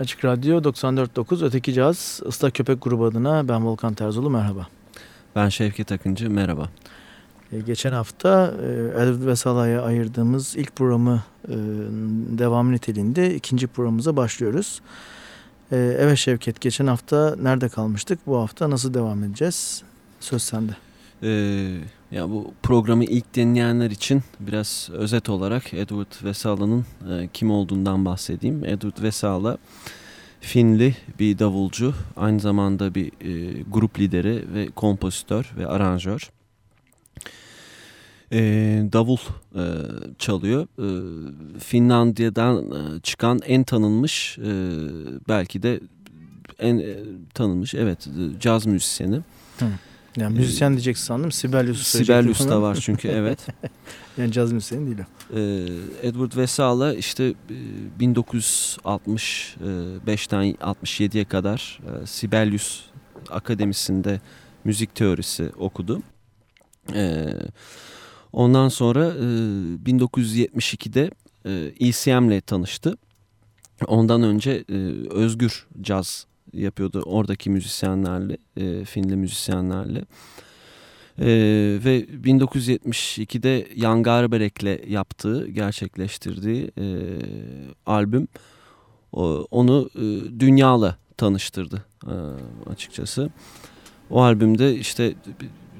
Açık Radyo 94.9 Öteki Caz Islak Köpek grubu adına ben Volkan Terzolu merhaba. Ben Şevket Akıncı merhaba. Ee, geçen hafta e, Edward Vesala'ya ayırdığımız ilk programı e, devam niteliğinde ikinci programımıza başlıyoruz. E, evet Şevket geçen hafta nerede kalmıştık? Bu hafta nasıl devam edeceğiz? Söz sende. Ee, ya bu programı ilk dinleyenler için biraz özet olarak Edward Vesala'nın e, kim olduğundan bahsedeyim. Edward Vesala Finli bir davulcu, aynı zamanda bir e, grup lideri ve kompozitör ve aranjör. E, davul e, çalıyor. E, Finlandiya'dan e, çıkan en tanınmış, e, belki de en e, tanınmış, evet, caz müzisyeni. Hı. Yani müzisyen diyeceksin sandım. Sibelius Sibelius da var çünkü evet. yani caz müzisyeni değil o. Ee, Edward Vesala işte 1965'ten e, 67'ye kadar e, Sibelius Akademisi'nde müzik teorisi okudu. Ee, ondan sonra 1972'de ECM ile tanıştı. Ondan önce özgür caz yapıyordu oradaki müzisyenlerle, e, Finli müzisyenlerle. E, ve 1972'de Jan Garberek'le yaptığı, gerçekleştirdiği e, albüm o, onu e, dünyala tanıştırdı e, açıkçası. O albümde işte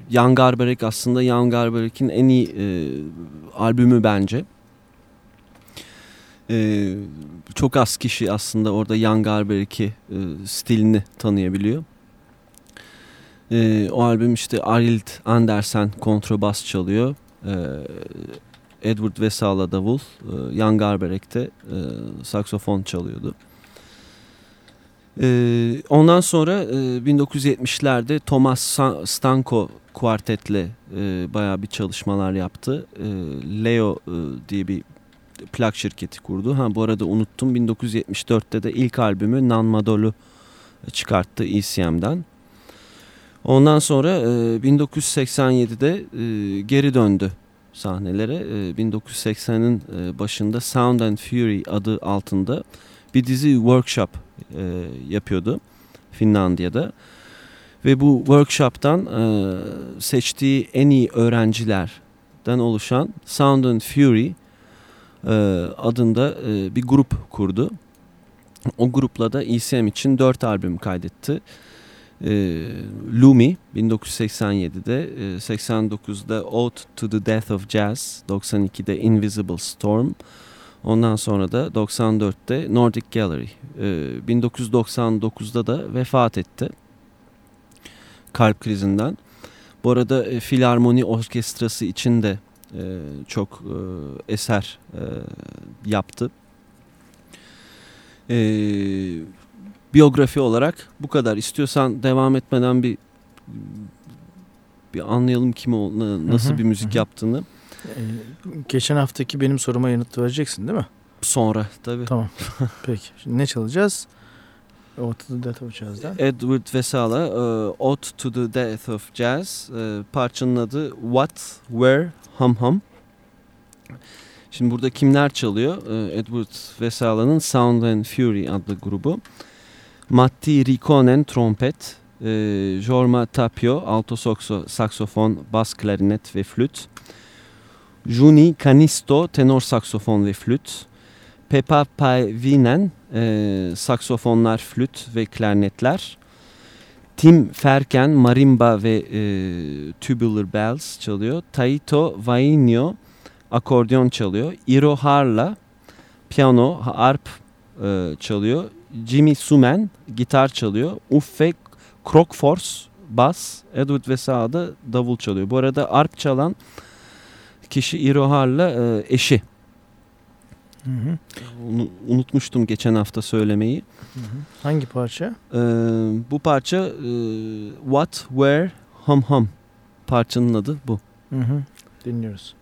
Jan Garbarek aslında Jan Garbarek'in en iyi e, albümü bence. Ee, çok az kişi aslında orada Jan Garberik'i e, stilini tanıyabiliyor. Ee, o albüm işte Arild Andersen kontrabas çalıyor. Ee, Edward Vesala davul, e, Jan Garberek de e, saksofon çalıyordu. Ee, ondan sonra e, 1970'lerde Thomas Stanko kuartetle e, bayağı bir çalışmalar yaptı. E, Leo e, diye bir plak şirketi kurdu. Ha bu arada unuttum 1974'te de ilk albümü Nan Madol'u çıkarttı ECM'den. Ondan sonra e, 1987'de e, geri döndü sahnelere. E, 1980'in e, başında Sound and Fury adı altında bir dizi workshop e, yapıyordu Finlandiya'da. Ve bu workshop'tan e, seçtiği en iyi öğrencilerden oluşan Sound and Fury e, adında e, bir grup kurdu. O grupla da ECM için dört albüm kaydetti. E, Lumi 1987'de, e, 89'da Ode to the Death of Jazz, 92'de Invisible Storm, ondan sonra da 94'te Nordic Gallery. E, 1999'da da vefat etti kalp krizinden. Bu arada e, Filarmoni Orkestrası için de e, çok e, eser e, yaptı. E, biyografi olarak bu kadar. İstiyorsan devam etmeden bir bir anlayalım kim o, nasıl bir müzik yaptığını. Ee, geçen haftaki benim soruma yanıt vereceksin değil mi? Sonra tabii. Tamam. Peki. Şimdi ne çalacağız? Ode to the Death of Jazz'dan. Edward Vesala, uh, Ode to the Death of Jazz. Uh, parçanın adı What, Where, Hum Hum. Şimdi burada kimler çalıyor? Uh, Edward Vesala'nın Sound and Fury adlı grubu. Matti Rikonen trompet, e, Jorma Tapio alto sakso, saksofon, bas klarinet ve flüt. Juni Canisto tenor saksofon ve flüt. Peppa Pavinen e, saksofonlar, flüt ve klarnetler. Tim Ferken marimba ve e, tubular bells çalıyor. Taito Vainio akordeon çalıyor. Iro Harla piyano, arp e, çalıyor. Jimmy Sumen gitar çalıyor. Uffe Krokfors bas. Edward Vesa'da davul çalıyor. Bu arada arp çalan kişi Iro Harla e, eşi. Hı hı. Unutmuştum geçen hafta söylemeyi. Hı hı. Hangi parça? Ee, bu parça e, What, Where, Hum Hum parçanın adı bu. Hı hı. Dinliyoruz.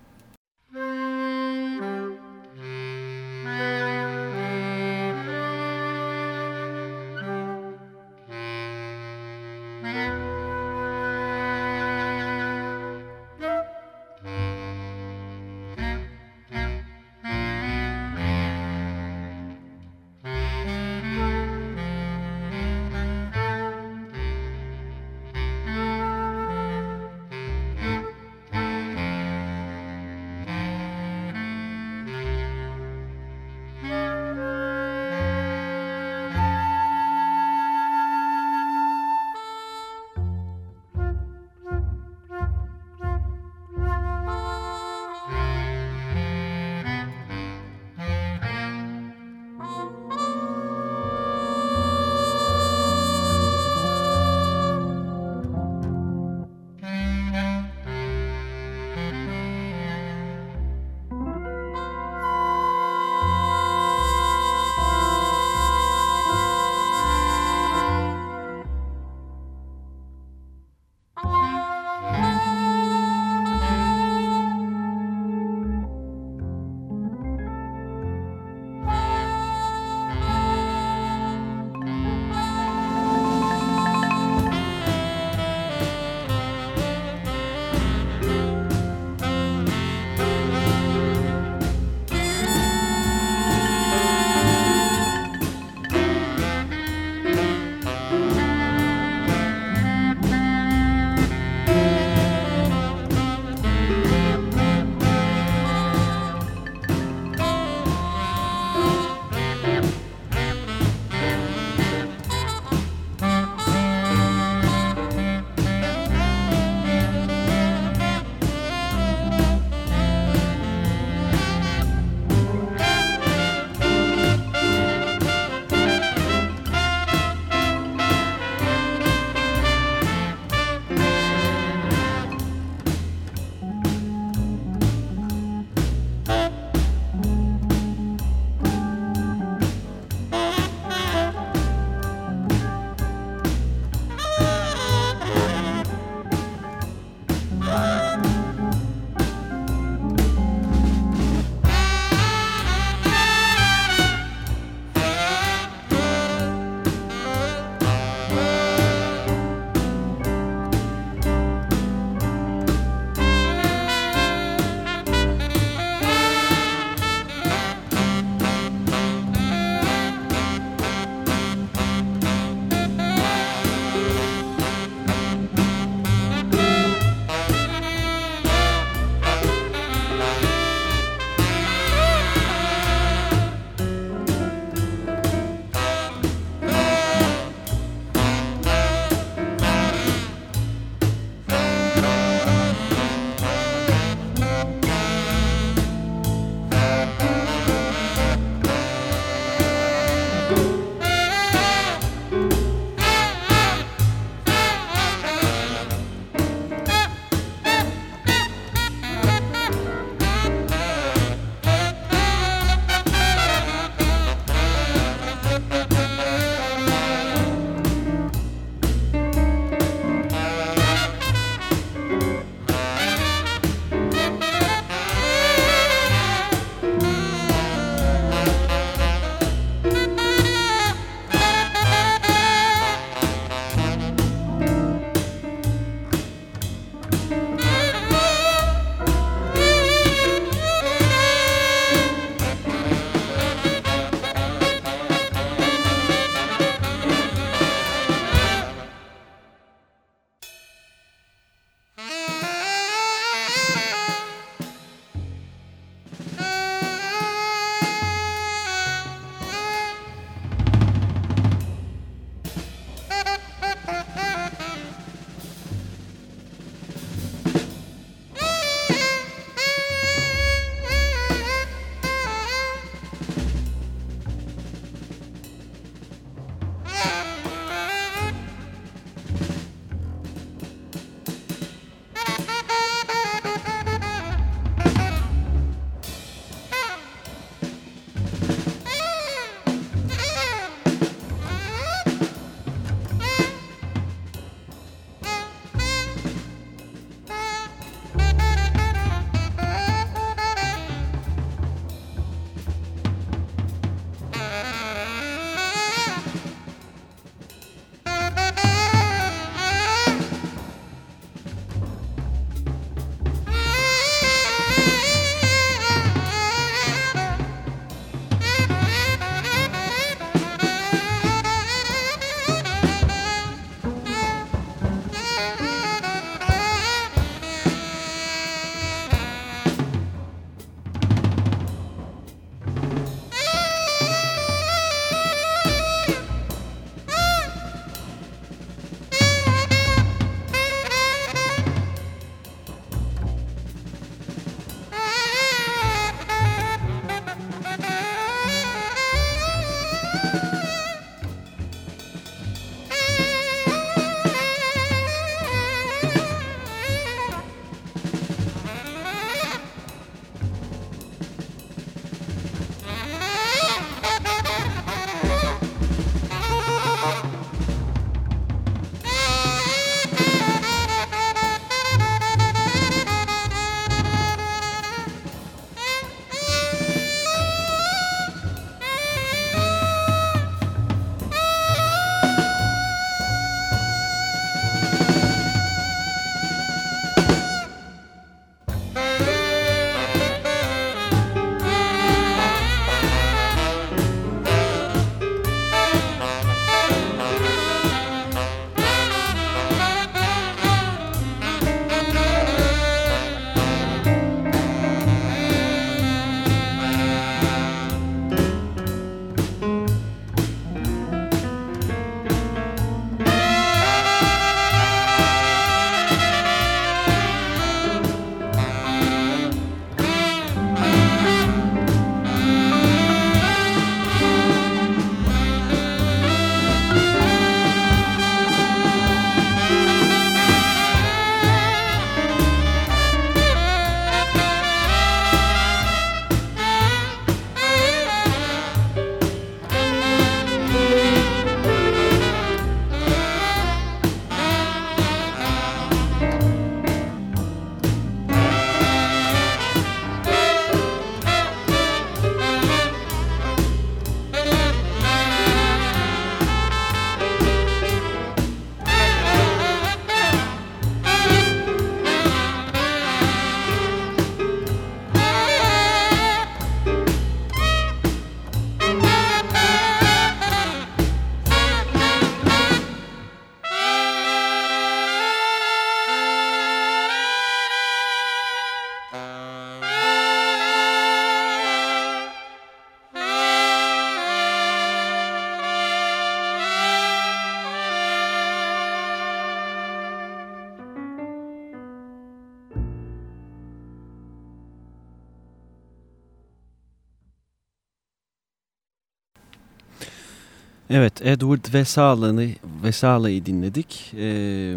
Evet, Edward Vesala'yı Vesala'yı dinledik. Ee,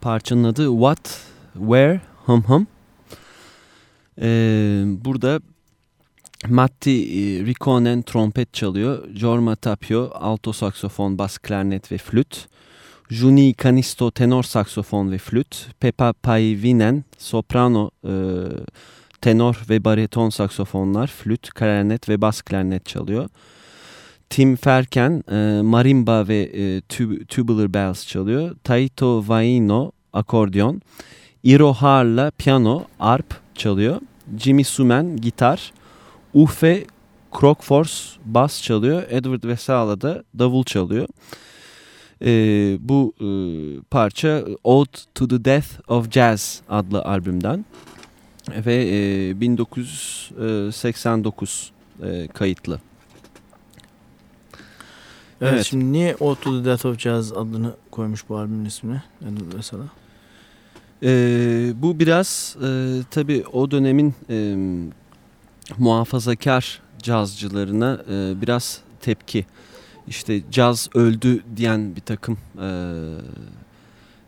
parçanın adı What, Where, Hum Hum. Ee, burada Matti Rikkonen trompet çalıyor. Jorma Tapio alto saksofon, bas klarnet ve flüt. Juni Canisto tenor saksofon ve flüt. Peppa Paivinen soprano, e, tenor ve bariton saksofonlar, flüt, klarnet ve bas klarnet çalıyor. Tim Ferken e, marimba ve e, tub tubular bells çalıyor. Taito Vaino akordeon. Iro Harla piyano, arp çalıyor. Jimmy Sumen gitar. Uffe Krokfors bas çalıyor. Edward Vesala da davul çalıyor. Ee, bu e, parça Ode to the Death of Jazz adlı albümden ve e, 1989 e, kayıtlı. Evet, evet. Şimdi niye Ode to the Death of Jazz adını koymuş bu albümün ismini mesela? Ee, bu biraz e, tabii o dönemin e, muhafazakar cazcılarına e, biraz tepki. İşte caz öldü diyen bir takım e,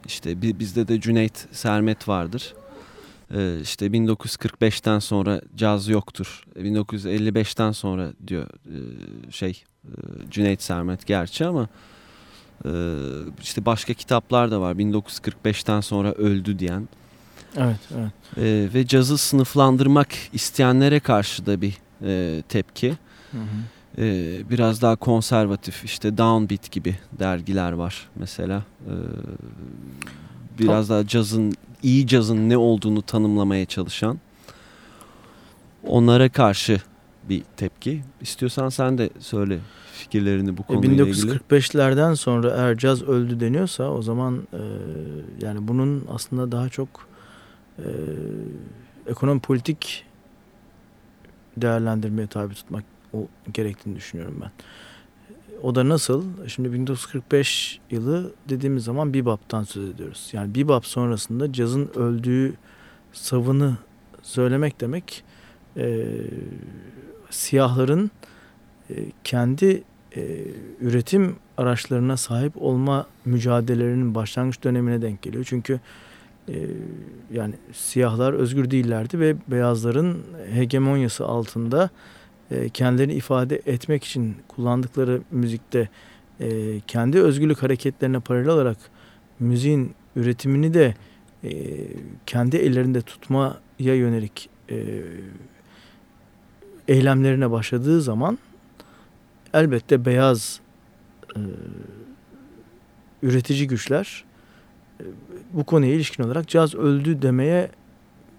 işte bizde de Cüneyt Sermet vardır. E, işte 1945'ten sonra caz yoktur. 1955'ten sonra diyor e, şey e, Cüneyt Sermet gerçi ama e, işte başka kitaplar da var 1945'ten sonra öldü diyen. Evet, evet. E, ve cazı sınıflandırmak isteyenlere karşı da bir e, tepki. Hı hı. E, biraz daha konservatif işte Downbeat gibi dergiler var mesela. E, biraz daha cazın iyi cazın ne olduğunu tanımlamaya çalışan. Onlara karşı bir tepki. İstiyorsan sen de söyle fikirlerini bu e, konuyla e, 1945'lerden sonra eğer caz öldü deniyorsa o zaman e, yani bunun aslında daha çok e, ekonomi politik değerlendirmeye tabi tutmak o gerektiğini düşünüyorum ben. O da nasıl? Şimdi 1945 yılı dediğimiz zaman bebop'tan söz ediyoruz. Yani bebop sonrasında cazın öldüğü savını söylemek demek e, siyahların e, kendi e, üretim araçlarına sahip olma mücadelelerinin başlangıç dönemine denk geliyor. Çünkü e, yani siyahlar özgür değillerdi ve beyazların hegemonyası altında e, kendilerini ifade etmek için kullandıkları müzikte e, kendi özgürlük hareketlerine paralel olarak müziğin üretimini de e, kendi ellerinde tutmaya yönelik e, eylemlerine başladığı zaman elbette beyaz üretici güçler bu konuya ilişkin olarak caz öldü demeye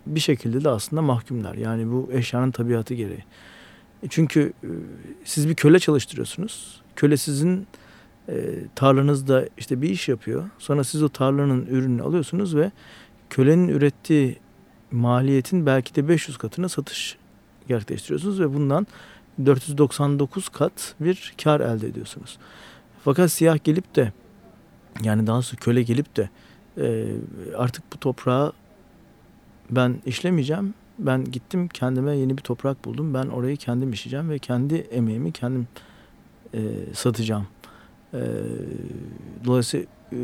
bir şekilde de aslında mahkumlar. Yani bu eşyanın tabiatı gereği. Çünkü e, siz bir köle çalıştırıyorsunuz. Köle sizin e, tarlanızda işte bir iş yapıyor. Sonra siz o tarlanın ürününü alıyorsunuz ve kölenin ürettiği maliyetin belki de 500 katına satış gerçekleştiriyorsunuz ve bundan 499 kat bir kar elde ediyorsunuz. Fakat siyah gelip de yani daha doğrusu köle gelip de e, artık bu toprağı ben işlemeyeceğim. Ben gittim kendime yeni bir toprak buldum. Ben orayı kendim işleyeceğim ve kendi emeğimi kendim e, satacağım. E, dolayısıyla e,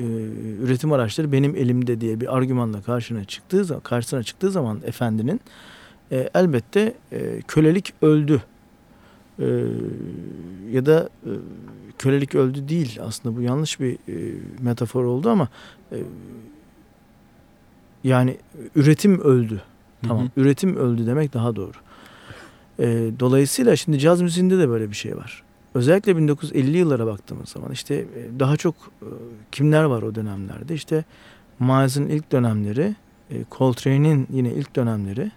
üretim araçları benim elimde diye bir argümanla karşına çıktığı zaman, karşısına çıktığı zaman efendinin e, elbette e, kölelik öldü e, ya da e, kölelik öldü değil aslında bu yanlış bir e, metafor oldu ama e, yani üretim öldü. Tamam. Hı hı. Üretim öldü demek daha doğru. E, dolayısıyla şimdi caz müziğinde de böyle bir şey var. Özellikle 1950 yıllara baktığımız zaman işte e, daha çok e, kimler var o dönemlerde? İşte Miles'ın ilk dönemleri, e, Coltrane'in yine ilk dönemleri,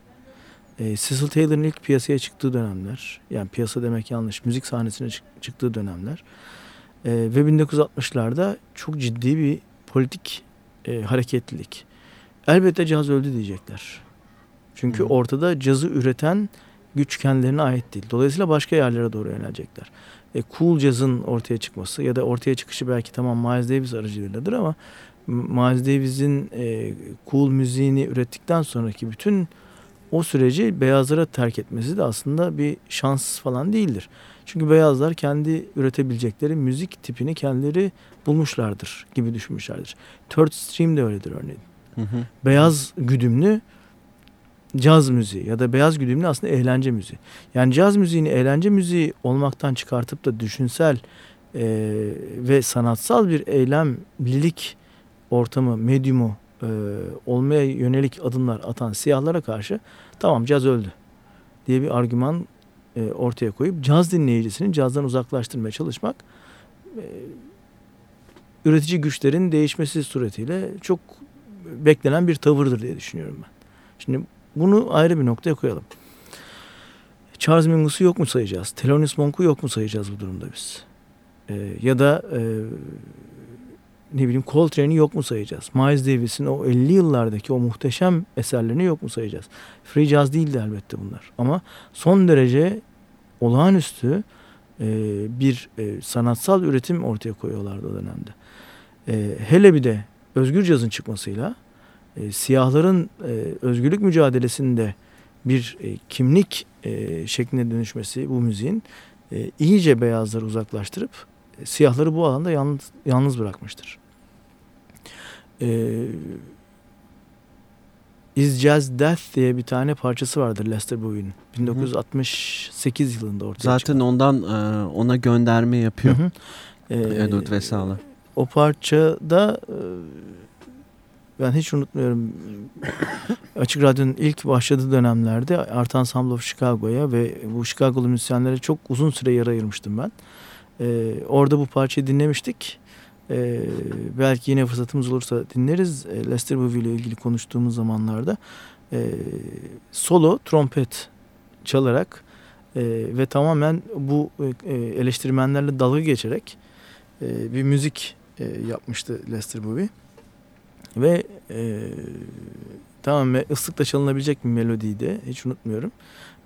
e, Cecil Taylor'ın ilk piyasaya çıktığı dönemler, yani piyasa demek yanlış, müzik sahnesine çık- çıktığı dönemler e, ve 1960'larda çok ciddi bir politik e, hareketlilik. Elbette caz öldü diyecekler. Çünkü Hı. ortada cazı üreten güç kendilerine ait değil. Dolayısıyla başka yerlere doğru yönelecekler. E, cool cazın ortaya çıkması ya da ortaya çıkışı belki tamam Miles Davis aracılığıyladır ama Miles Davis'in e, cool müziğini ürettikten sonraki bütün o süreci beyazlara terk etmesi de aslında bir şans falan değildir. Çünkü beyazlar kendi üretebilecekleri müzik tipini kendileri bulmuşlardır gibi düşünmüşlerdir. Third Stream de öyledir örneğin. Hı hı. Beyaz güdümlü caz müziği ya da beyaz güdümlü aslında eğlence müziği. Yani caz müziğini eğlence müziği olmaktan çıkartıp da düşünsel e, ve sanatsal bir eylemlilik ortamı, medyumu e, olmaya yönelik adımlar atan siyahlara karşı tamam caz öldü diye bir argüman e, ortaya koyup caz dinleyicisini cazdan uzaklaştırmaya çalışmak e, üretici güçlerin değişmesi suretiyle çok beklenen bir tavırdır diye düşünüyorum ben. Şimdi bunu ayrı bir noktaya koyalım. Charles Mingus'u yok mu sayacağız? Thelonious Monk'u yok mu sayacağız bu durumda biz? Ee, ya da e, ne bileyim Coltrane'i yok mu sayacağız? Miles Davis'in o 50 yıllardaki o muhteşem eserlerini yok mu sayacağız? Free jazz değildi elbette bunlar. Ama son derece olağanüstü e, bir e, sanatsal üretim ortaya koyuyorlardı o dönemde. E, hele bir de özgür cazın çıkmasıyla e, siyahların e, özgürlük mücadelesinde bir e, kimlik e, şekline dönüşmesi bu müziğin e, iyice beyazları uzaklaştırıp e, siyahları bu alanda yalnız, yalnız bırakmıştır. E, Is Jazz Death diye bir tane parçası vardır Lester Bowie'nin. 1968 Hı. yılında ortaya Zaten çıkan. ondan e, ona gönderme yapıyor. Hı hı. Ee, Edward Vesala. O parçada e, ben hiç unutmuyorum. Açık Radyo'nun ilk başladığı dönemlerde Art Ensemble of Chicago'ya ve bu Chicago'lu müzisyenlere çok uzun süre yer ayırmıştım ben. Ee, orada bu parçayı dinlemiştik. Ee, belki yine fırsatımız olursa dinleriz. Ee, Lester Bowie ile ilgili konuştuğumuz zamanlarda e, solo trompet çalarak e, ve tamamen bu e, eleştirmenlerle dalga geçerek e, bir müzik e, yapmıştı Lester Bowie. Ve e, tamamen ıslıkla çalınabilecek bir melodiydi. Hiç unutmuyorum.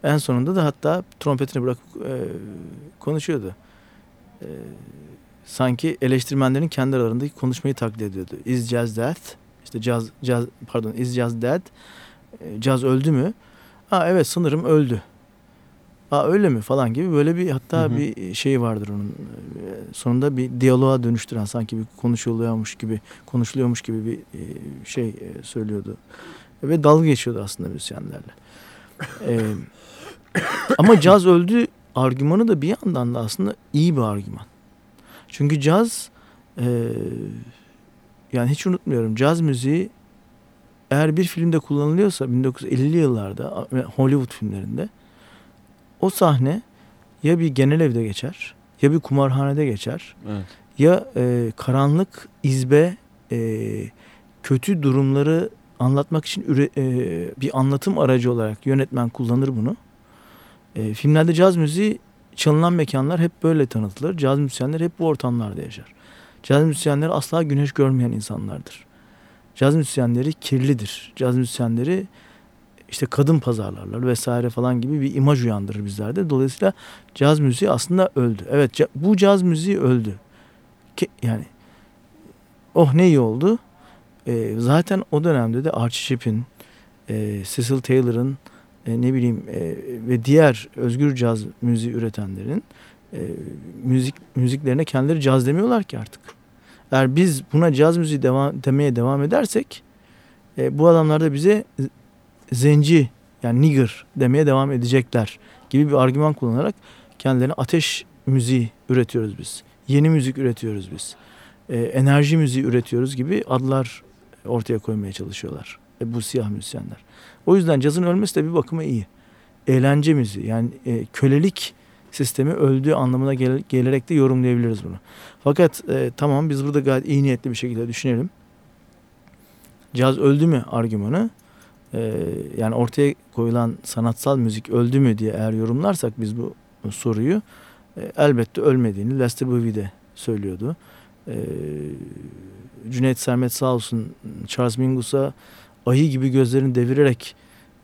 En sonunda da hatta trompetini bırakıp e, konuşuyordu. E, sanki eleştirmenlerin kendi aralarındaki konuşmayı taklit ediyordu. Is jazz dead? İşte jazz, jazz pardon is jazz dead? E, caz öldü mü? Ha evet sanırım öldü. Aa öyle mi falan gibi böyle bir hatta hı hı. bir şey vardır onun sonunda bir diyaloğa dönüştüren sanki bir konuşuluyormuş gibi konuşuluyormuş gibi bir e, şey e, söylüyordu ve dalga geçiyordu aslında müzisyenlerle. ee, ama caz öldü argümanı da bir yandan da aslında iyi bir argüman. Çünkü caz e, yani hiç unutmuyorum caz müziği eğer bir filmde kullanılıyorsa 1950'li yıllarda Hollywood filmlerinde o sahne ya bir genel evde geçer ya bir kumarhanede geçer evet. ya e, karanlık izbe e, kötü durumları anlatmak için üre, e, bir anlatım aracı olarak yönetmen kullanır bunu. E, filmlerde caz müziği çalınan mekanlar hep böyle tanıtılır. Caz müzisyenler hep bu ortamlarda yaşar. Caz müzisyenleri asla güneş görmeyen insanlardır. Caz müzisyenleri kirlidir. Caz müzisyenleri işte kadın pazarlarlar vesaire falan gibi bir imaj uyandırır bizlerde. Dolayısıyla caz müziği aslında öldü. Evet bu caz müziği öldü. Yani oh ne iyi oldu. Ee, zaten o dönemde de Archie Shepp'in, e, Cecil Taylor'ın e, ne bileyim e, ve diğer özgür caz müziği üretenlerin e, müzik müziklerine kendileri caz demiyorlar ki artık. Eğer biz buna caz müziği devam, demeye devam edersek e, bu adamlar da bize zenci yani nigger demeye devam edecekler gibi bir argüman kullanarak kendilerine ateş müziği üretiyoruz biz. Yeni müzik üretiyoruz biz. E, enerji müziği üretiyoruz gibi adlar ortaya koymaya çalışıyorlar. E, bu siyah müzisyenler. O yüzden cazın ölmesi de bir bakıma iyi. Eğlence müziği yani e, kölelik sistemi öldüğü anlamına gel gelerek de yorumlayabiliriz bunu. Fakat e, tamam biz burada gayet iyi niyetli bir şekilde düşünelim. Caz öldü mü argümanı e, yani ortaya koyulan sanatsal müzik öldü mü diye eğer yorumlarsak biz bu soruyu e, elbette ölmediğini Lester Bowie de söylüyordu. E, Cüneyt Sermet sağ olsun Charles Mingus'a ayı gibi gözlerini devirerek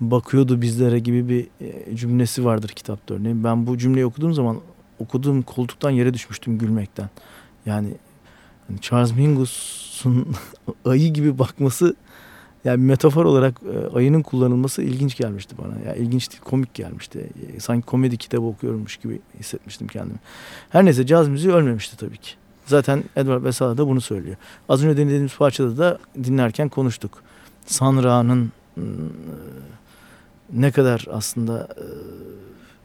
bakıyordu bizlere gibi bir e, cümlesi vardır kitapta örneğin. Ben bu cümleyi okuduğum zaman okuduğum koltuktan yere düşmüştüm gülmekten. Yani Charles Mingus'un ayı gibi bakması yani metafor olarak e, ayının kullanılması ilginç gelmişti bana. Yani ilginç değil, komik gelmişti. E, sanki komedi kitabı okuyormuş gibi hissetmiştim kendimi. Her neyse caz müziği ölmemişti tabii ki. Zaten Edward Vesala da bunu söylüyor. Az önce dinlediğimiz parçada da dinlerken konuştuk. Sanra'nın ıı, ne kadar aslında ıı,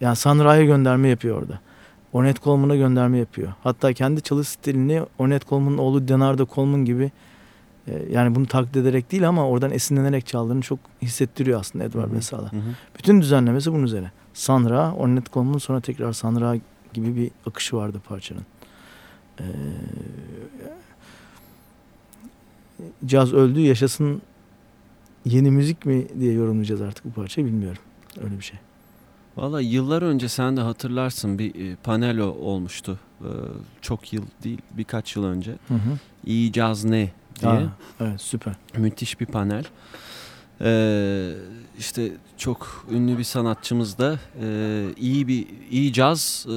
yani Sanra'ya gönderme yapıyor orada. Ornette Coleman'a gönderme yapıyor. Hatta kendi çalış stilini Ornette Coleman'ın oğlu Leonardo Coleman gibi yani bunu taklit ederek değil ama oradan esinlenerek çaldığını çok hissettiriyor aslında Edward Vesala. Bütün düzenlemesi bunun üzerine. Sanra, Ornette Coleman sonra tekrar Sanra gibi bir akışı vardı parçanın. Ee, caz öldü yaşasın yeni müzik mi diye yorumlayacağız artık bu parçayı bilmiyorum. Öyle bir şey. Valla yıllar önce sen de hatırlarsın bir e, panel olmuştu. Ee, çok yıl değil birkaç yıl önce. Hı hı. İyi caz ne diye. Aa, evet süper. Müthiş bir panel. Ee, işte çok ünlü bir sanatçımız da e, iyi bir iyi caz e,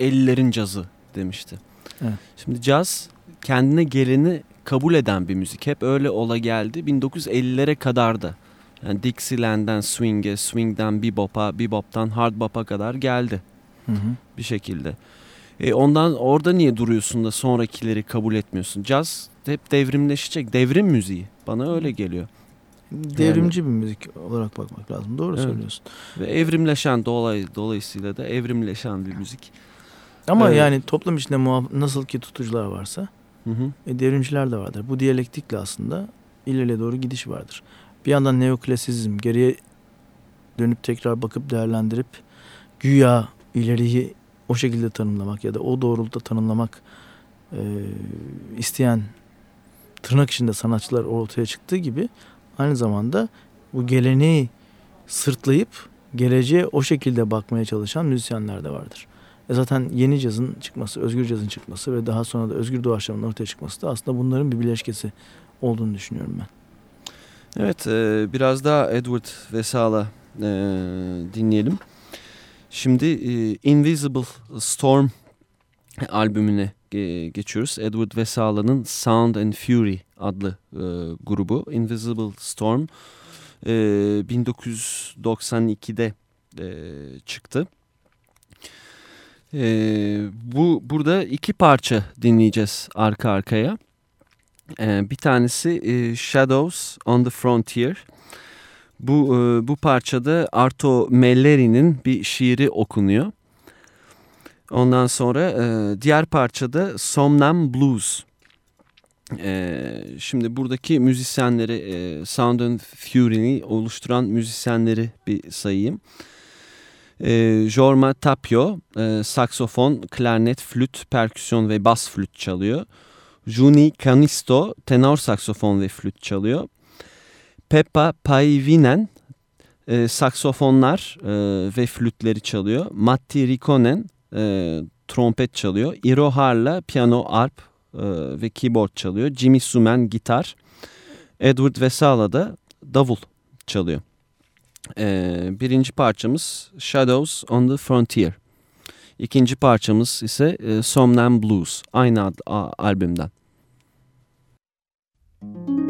ellerin cazı demişti. Evet. Şimdi caz kendine geleni kabul eden bir müzik. Hep öyle ola geldi. 1950'lere kadar da. Yani Dixieland'den swing'e, swing'den bebop'a, bebop'tan hard bop'a kadar geldi. Hı hı. Bir şekilde. E ondan orada niye duruyorsun da sonrakileri kabul etmiyorsun? Caz hep devrimleşecek. Devrim müziği. Bana öyle geliyor. Devrimci yani, bir müzik olarak bakmak lazım. Doğru evet. söylüyorsun. Ve evrimleşen dolay, dolayısıyla da evrimleşen bir müzik. Ama evet. yani toplum içinde nasıl ki tutucular varsa hı hı. E, devrimciler de vardır. Bu diyalektikle aslında ileriye doğru gidiş vardır. Bir yandan neoklasizm geriye dönüp tekrar bakıp değerlendirip güya ileriyi o şekilde tanımlamak ya da o doğrultuda tanımlamak e, isteyen tırnak içinde sanatçılar ortaya çıktığı gibi aynı zamanda bu geleneği sırtlayıp geleceğe o şekilde bakmaya çalışan müzisyenler de vardır. E zaten yeni cazın çıkması, özgür cazın çıkması ve daha sonra da özgür doğaçlamanın ortaya çıkması da aslında bunların bir bileşkesi olduğunu düşünüyorum ben. Evet, e, biraz daha Edward Vesala e, dinleyelim. Şimdi e, Invisible Storm albümüne geçiyoruz. Edward Vesala'nın Sound and Fury adlı grubu. Invisible Storm 1992'de çıktı. bu burada iki parça dinleyeceğiz arka arkaya. Ee, bir tanesi e, Shadows on the Frontier. Bu, e, bu parçada Arto Melleri'nin bir şiiri okunuyor. Ondan sonra e, diğer parçada Somnam Blues. E, şimdi buradaki müzisyenleri e, Sound and Fury'ni oluşturan müzisyenleri bir sayayım. E, Jorma Tapio e, saksofon, klarnet, flüt, perküsyon ve bas flüt çalıyor. Juni Canisto tenor saksofon ve flüt çalıyor. Peppa Paivinen e, saksofonlar e, ve flütleri çalıyor. Matti Rikonen e, trompet çalıyor. Iro Harla piyano, arp e, ve keyboard çalıyor. Jimmy Sumen gitar. Edward Vesala da davul çalıyor. E, birinci parçamız Shadows on the Frontier. İkinci parçamız ise e, Somnam Blues. Aynı ad, a, albümden. Müzik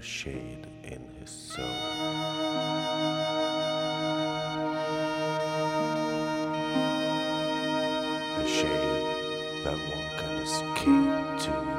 a shade in his soul. a shade that one can escape to.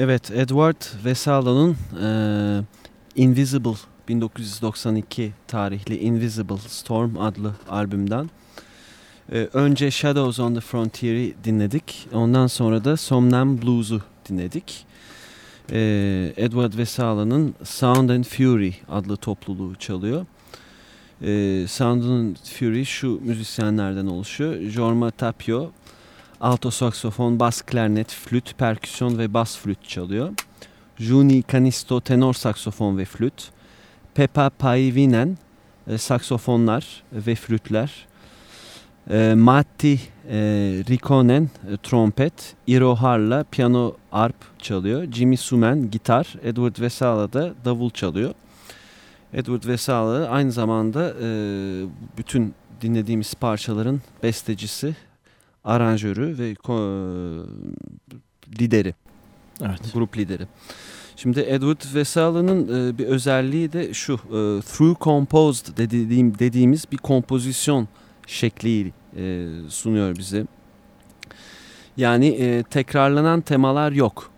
Evet, Edward Vesala'nın e, Invisible 1992 tarihli Invisible Storm adlı albümden e, önce Shadows on the Frontier'i dinledik. Ondan sonra da Somnam Blues'u dinledik. E, Edward Vesala'nın Sound and Fury adlı topluluğu çalıyor. E, Sound and Fury şu müzisyenlerden oluşuyor. Jorma Tapio, alto saksofon, bas klarnet, flüt, perküsyon ve bas flüt çalıyor. Juni Canisto tenor saksofon ve flüt. Peppa Paivinen e, saksofonlar ve flütler. E, Matti e, Rikonen e, trompet. Iro Harla piyano arp çalıyor. Jimmy Sumen gitar. Edward Vesala da davul çalıyor. Edward Vesala aynı zamanda e, bütün dinlediğimiz parçaların bestecisi aranjörü ve lideri. Evet. Grup lideri. Şimdi Edward Vesala'nın e, bir özelliği de şu. E, through composed dediğim, dediğimiz bir kompozisyon şekli e, sunuyor bize. Yani e, tekrarlanan temalar yok.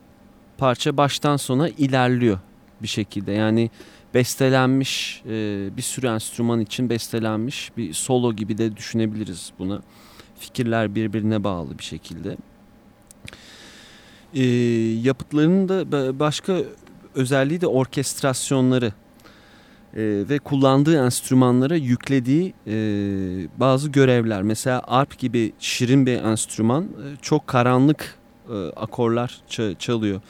Parça baştan sona ilerliyor bir şekilde. Yani bestelenmiş e, bir sürü enstrüman için bestelenmiş bir solo gibi de düşünebiliriz bunu fikirler birbirine bağlı bir şekilde. E, yapıtlarının da başka özelliği de orkestrasyonları e, ve kullandığı enstrümanlara yüklediği e, bazı görevler. Mesela arp gibi şirin bir enstrüman e, çok karanlık e, akorlar çalıyor.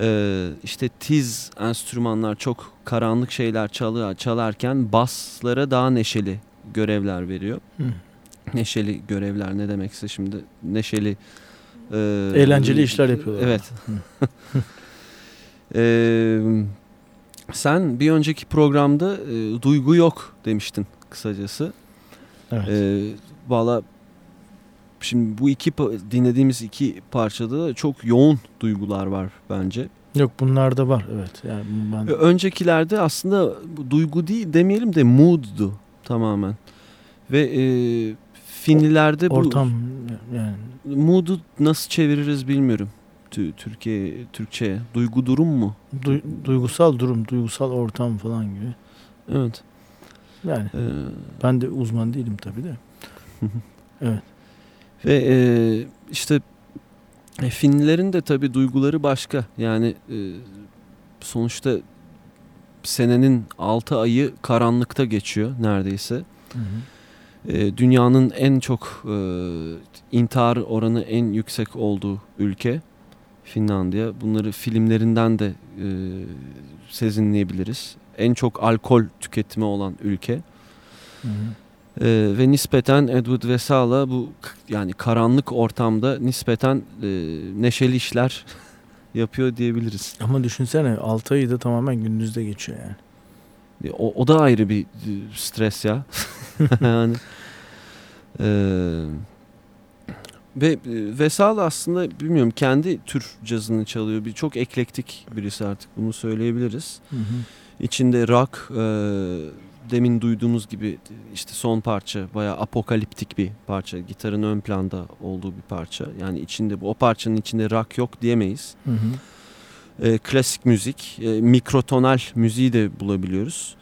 Ee, işte tiz enstrümanlar çok karanlık şeyler çalıyor, çalarken baslara daha neşeli görevler veriyor. Hı. Neşeli görevler ne demekse şimdi neşeli e, Eğlenceli işler yapıyorlar. Evet. Ee, sen bir önceki programda e, duygu yok demiştin kısacası. Evet. Ee, Valla şimdi bu iki dinlediğimiz iki parçada da çok yoğun duygular var bence. Yok bunlar da var evet. Yani ben Öncekilerde aslında duygu değil demeyelim de mood'du tamamen. Ve e, Finlilerde bu ortam yani mood'u nasıl çeviririz bilmiyorum. Tü- Türkiye Türkçe'ye. Duygu durum mu? du- duygusal durum, duygusal ortam falan gibi. Evet. Yani Ee, ben de uzman değilim tabii de. Ve e, işte e, Finlilerin de tabii duyguları başka. Yani e, sonuçta senenin 6 ayı karanlıkta geçiyor neredeyse. Hı hı. E, dünyanın en çok e, intihar oranı en yüksek olduğu ülke Finlandiya. Bunları filmlerinden de e, sezinleyebiliriz. En çok alkol tüketimi olan ülke. Hı hı. Ee, ve nispeten Edward Vesala bu yani karanlık ortamda nispeten e, neşeli işler yapıyor diyebiliriz. Ama düşünsene 6 ayı da tamamen gündüzde geçiyor yani. E, O, o da ayrı bir stres ya. yani e, ve Vesala aslında bilmiyorum kendi tür cazını çalıyor. Bir çok eklektik birisi artık bunu söyleyebiliriz. Hı hı. İçinde rock, e, demin duyduğumuz gibi işte son parça bayağı apokaliptik bir parça. Gitarın ön planda olduğu bir parça. Yani içinde bu o parçanın içinde rock yok diyemeyiz. Hı hı. E, klasik müzik, e, mikrotonal müziği de bulabiliyoruz.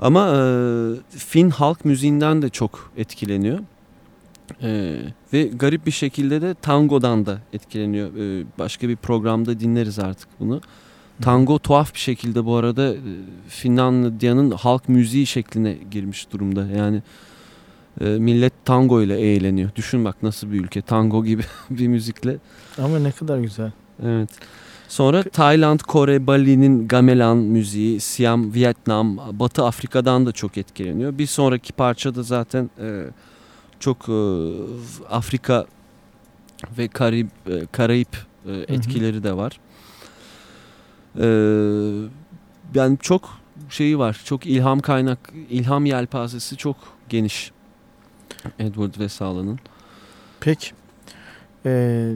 Ama e, Fin halk müziğinden de çok etkileniyor. E, ve garip bir şekilde de tangodan da etkileniyor. E, başka bir programda dinleriz artık bunu. Tango tuhaf bir şekilde bu arada e, Finlandiya'nın halk müziği şekline girmiş durumda. Yani e, millet tango ile eğleniyor. Düşün bak nasıl bir ülke tango gibi bir müzikle. Ama ne kadar güzel. Evet. Sonra Tayland, Kore, Bali'nin gamelan müziği, Siam, Vietnam, Batı Afrika'dan da çok etkileniyor. Bir sonraki parça da zaten e, çok e, Afrika ve Karib, e, Karayip e, etkileri de var. E, yani çok şeyi var. Çok ilham kaynak, ilham yelpazesi çok geniş. Edward Vesala'nın. Peki. Ee,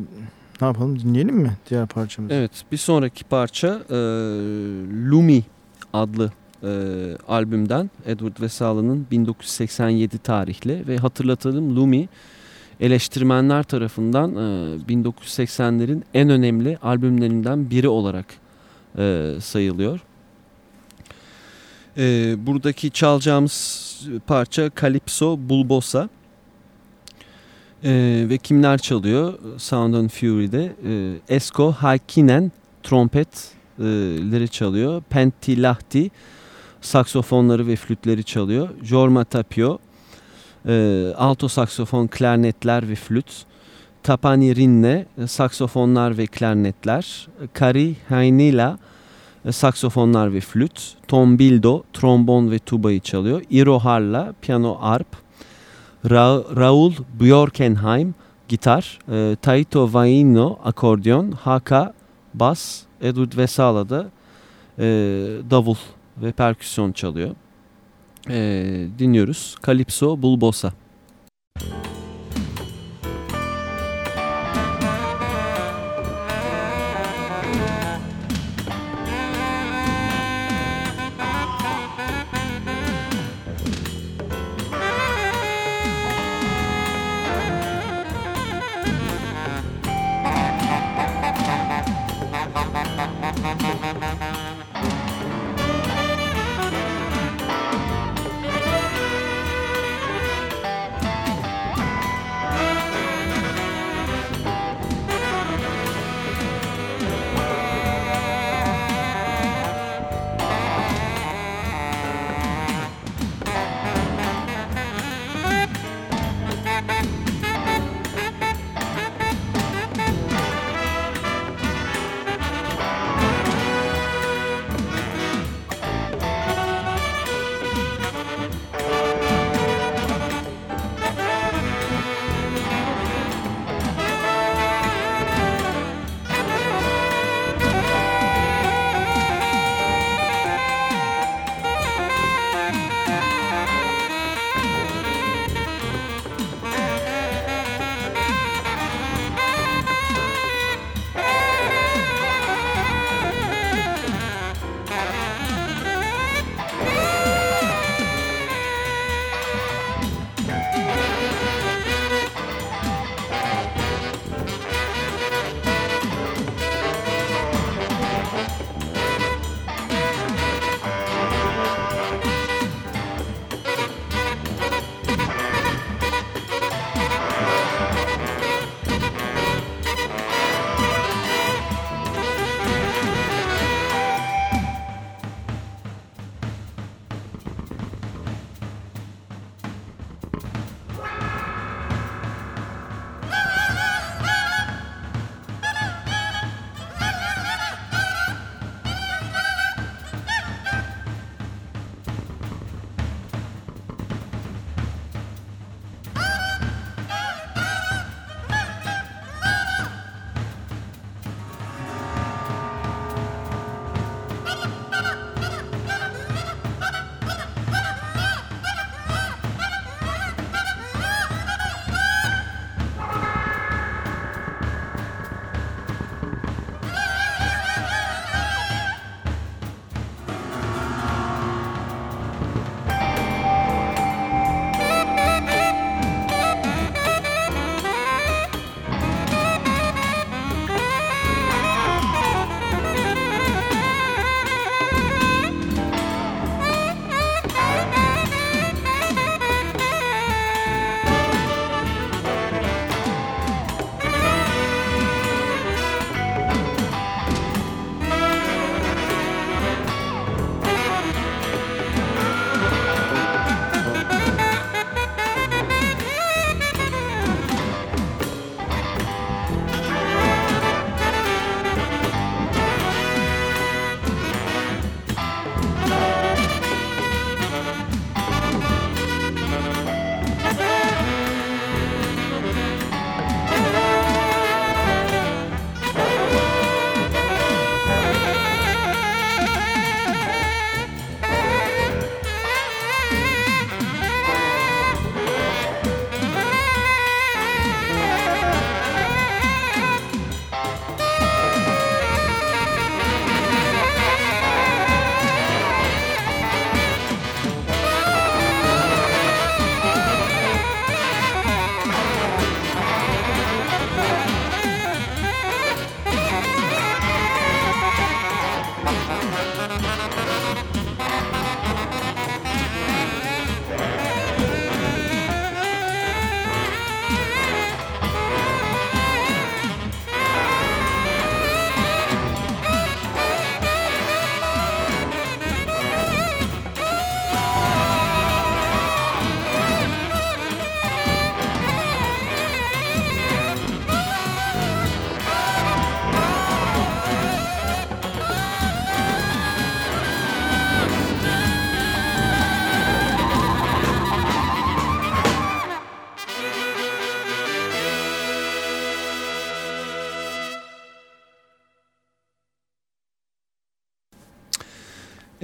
ne yapalım dinleyelim mi diğer parçamızı? Evet bir sonraki parça e, Lumi adlı e, albümden Edward Vesala'nın 1987 tarihli ve hatırlatalım Lumi eleştirmenler tarafından e, 1980'lerin en önemli albümlerinden biri olarak e, sayılıyor. E, buradaki çalacağımız parça Calypso Bulbosa. Ee, ve kimler çalıyor Sound and Fury'de? Ee, Esko Hakinen trompetleri çalıyor. Pentilahti saksofonları ve flütleri çalıyor. Jorma Tapio e, alto saksofon, klarnetler ve flüt. Tapani Rinne e, saksofonlar ve klarnetler. Kari Hainila e, saksofonlar ve flüt. Tom Bildo trombon ve tubayı çalıyor. Iro Harla piyano arp. Ra- Raul Bjorkenheim gitar, e, Taito Vaino akordeon, Haka bas, Edward Vesala da e, davul ve perküsyon çalıyor. E, dinliyoruz. Calypso Bulbosa. Thank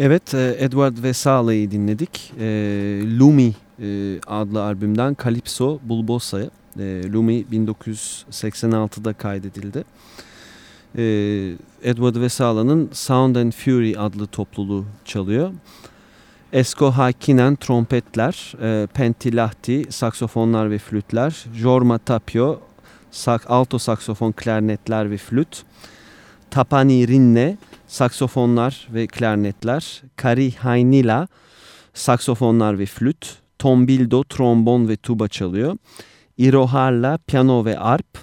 Evet, e, Edward Vesala'yı dinledik. E, Lumi e, adlı albümden Calypso Bulbosa'ya. E, Lumi 1986'da kaydedildi. Edward Vesala'nın Sound and Fury adlı topluluğu çalıyor. Esko Hakinen trompetler, e, Pentilahti saksofonlar ve flütler, Jorma Tapio sak, alto saksofon klarnetler ve flüt, Tapani Rinne saksofonlar ve klarnetler, Kari Hainila saksofonlar ve flüt, Tom Bildo trombon ve tuba çalıyor, Iroharla piyano ve arp,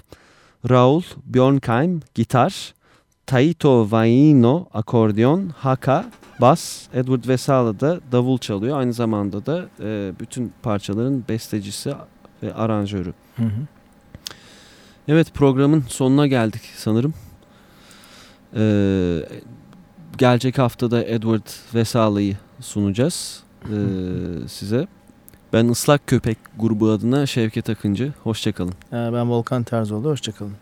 Raul Bjornkheim gitar, Taito Vaino akordeon, Haka bas, Edward Vesala da davul çalıyor. Aynı zamanda da e, bütün parçaların bestecisi ve aranjörü. Hı hı. Evet programın sonuna geldik sanırım. Ee, gelecek haftada Edward Vesala'yı sunacağız ee, size. Ben Islak Köpek grubu adına Şevket Akıncı. Hoşçakalın. Ee, Ben Volkan Terzoğlu. Hoşçakalın.